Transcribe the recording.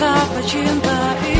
tak mencintai